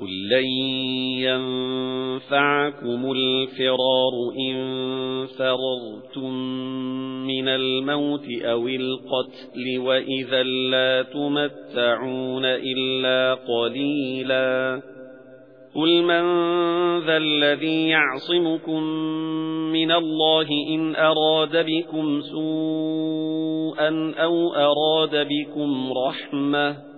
قُل لَّن يَنفَعَكُمُ الْفِرَارُ إِن فَرَرْتُم مِّنَ الْمَوْتِ أَوِ الْقَتْلِ وَإِذًا لَّا تُمَتَّعُونَ إِلَّا قَلِيلًا. قُلْ مَن ذَا الَّذِي يَعْصِمُكُم مِّنَ اللَّهِ إِنْ أَرَادَ بِكُمْ سُوءًا أَوْ أَرَادَ بِكُمْ رَحْمَةً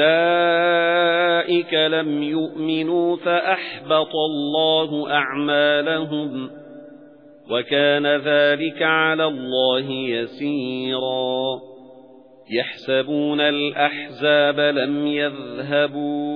أُولَئِكَ لَمْ يُؤْمِنُوا فَأَحْبَطَ اللَّهُ أَعْمَالَهُمْ وَكَانَ ذَلِكَ عَلَى اللَّهِ يَسِيرًا يَحْسَبُونَ الْأَحْزَابَ لَمْ يَذْهَبُوا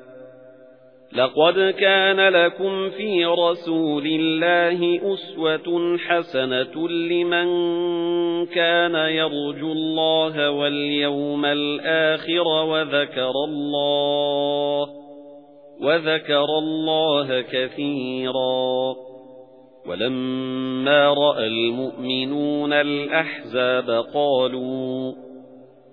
لَقَدْ كَانَ لَكُمْ فِي رَسُولِ اللَّهِ أُسْوَةٌ حَسَنَةٌ لِمَن كَانَ يَرْجُو اللَّهَ وَالْيَوْمَ الْآخِرَ وَذَكَرَ اللَّهَ وَذَكَرَ اللَّهَ كَثِيرًا وَلَمَّا رَأَى الْمُؤْمِنُونَ الْأَحْزَابَ قَالُوا